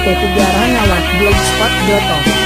P3 Ranawat Blogspot.com